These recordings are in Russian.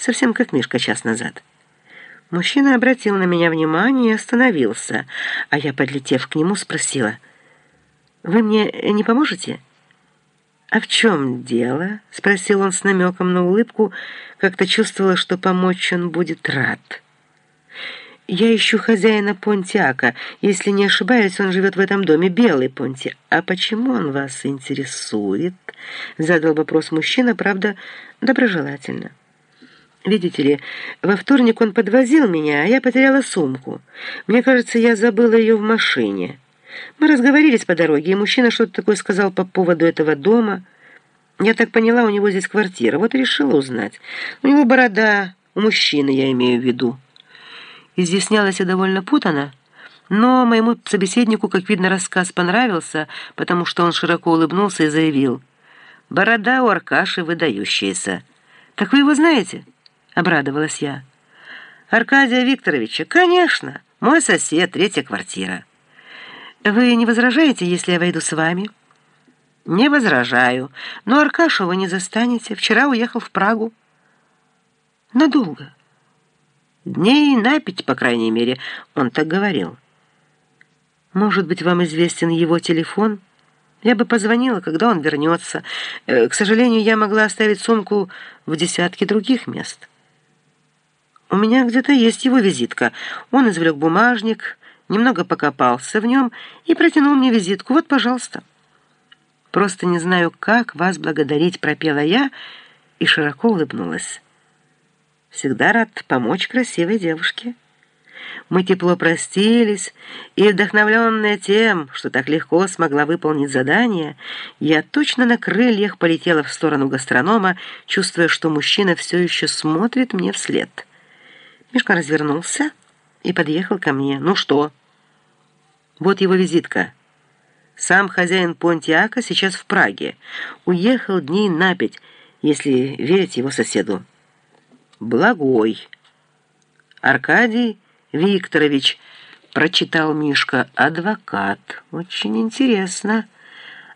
совсем как Мишка час назад. Мужчина обратил на меня внимание и остановился, а я, подлетев к нему, спросила, «Вы мне не поможете?» «А в чем дело?» — спросил он с намеком на улыбку, как-то чувствовала, что помочь он будет рад. «Я ищу хозяина Понтиака. Если не ошибаюсь, он живет в этом доме, белый Понти. А почему он вас интересует?» — задал вопрос мужчина, правда, доброжелательно. «Видите ли, во вторник он подвозил меня, а я потеряла сумку. Мне кажется, я забыла ее в машине. Мы разговорились по дороге, и мужчина что-то такое сказал по поводу этого дома. Я так поняла, у него здесь квартира, вот решила узнать. У него борода, у мужчины, я имею в виду». Изъяснялась я довольно путано, но моему собеседнику, как видно, рассказ понравился, потому что он широко улыбнулся и заявил. «Борода у Аркаши выдающаяся. Так вы его знаете?» — обрадовалась я. «Аркадия Викторовича, конечно, мой сосед, третья квартира». «Вы не возражаете, если я войду с вами?» «Не возражаю, но Аркашу вы не застанете. Вчера уехал в Прагу». «Надолго». Дней на пять, по крайней мере, он так говорил. Может быть, вам известен его телефон? Я бы позвонила, когда он вернется. Э, к сожалению, я могла оставить сумку в десятке других мест. У меня где-то есть его визитка. Он извлек бумажник, немного покопался в нем и протянул мне визитку. Вот, пожалуйста. Просто не знаю, как вас благодарить, пропела я и широко улыбнулась. Всегда рад помочь красивой девушке. Мы тепло простились, и, вдохновленная тем, что так легко смогла выполнить задание, я точно на крыльях полетела в сторону гастронома, чувствуя, что мужчина все еще смотрит мне вслед. Мишка развернулся и подъехал ко мне. «Ну что?» «Вот его визитка». Сам хозяин Понтиака сейчас в Праге. Уехал дней на пять, если верить его соседу. Благой. Аркадий Викторович, прочитал Мишка, адвокат. Очень интересно.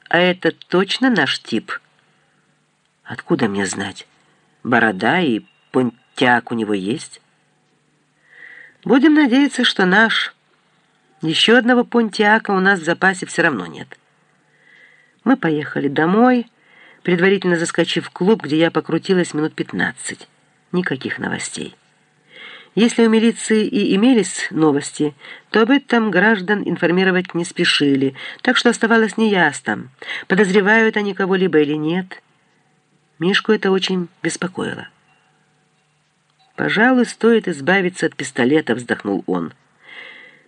А это точно наш тип? Откуда мне знать? Борода и понтяк у него есть? Будем надеяться, что наш. Еще одного понтиака у нас в запасе все равно нет. Мы поехали домой, предварительно заскочив в клуб, где я покрутилась минут пятнадцать никаких новостей. Если у милиции и имелись новости, то об этом граждан информировать не спешили, так что оставалось неясно, подозревают они кого-либо или нет. Мишку это очень беспокоило. «Пожалуй, стоит избавиться от пистолета», — вздохнул он.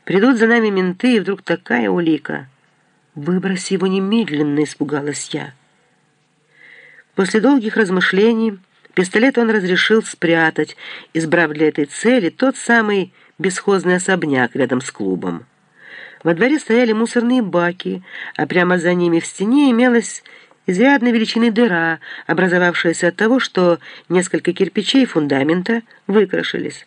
«Придут за нами менты, и вдруг такая улика. Выбрось его немедленно», — испугалась я. После долгих размышлений Пистолет он разрешил спрятать, избрав для этой цели тот самый бесхозный особняк рядом с клубом. Во дворе стояли мусорные баки, а прямо за ними в стене имелась изрядной величины дыра, образовавшаяся от того, что несколько кирпичей фундамента выкрашились.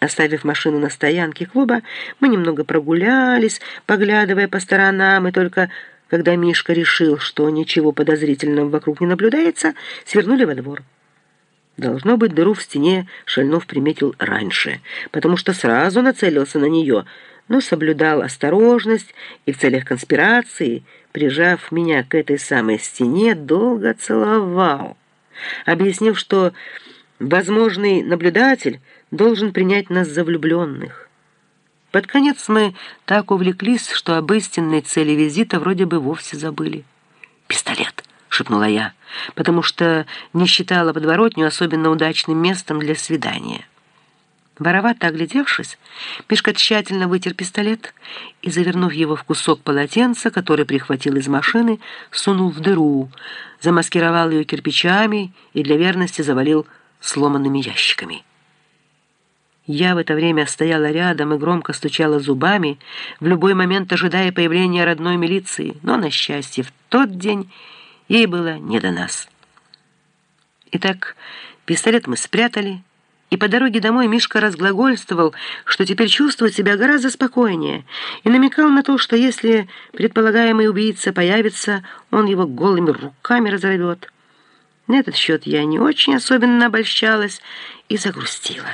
Оставив машину на стоянке клуба, мы немного прогулялись, поглядывая по сторонам, и только когда Мишка решил, что ничего подозрительного вокруг не наблюдается, свернули во двор. Должно быть, дыру в стене Шальнов приметил раньше, потому что сразу нацелился на нее, но соблюдал осторожность и в целях конспирации, прижав меня к этой самой стене, долго целовал, объяснив, что возможный наблюдатель должен принять нас за влюбленных. Под конец мы так увлеклись, что об истинной цели визита вроде бы вовсе забыли. «Пистолет!» шепнула я, потому что не считала подворотню особенно удачным местом для свидания. Воровато оглядевшись, Мишка тщательно вытер пистолет и, завернув его в кусок полотенца, который прихватил из машины, сунул в дыру, замаскировал ее кирпичами и для верности завалил сломанными ящиками. Я в это время стояла рядом и громко стучала зубами, в любой момент ожидая появления родной милиции, но, на счастье, в тот день Ей было не до нас. Итак, пистолет мы спрятали, и по дороге домой Мишка разглагольствовал, что теперь чувствует себя гораздо спокойнее, и намекал на то, что если предполагаемый убийца появится, он его голыми руками разорвет. На этот счет я не очень особенно обольщалась и загрустила.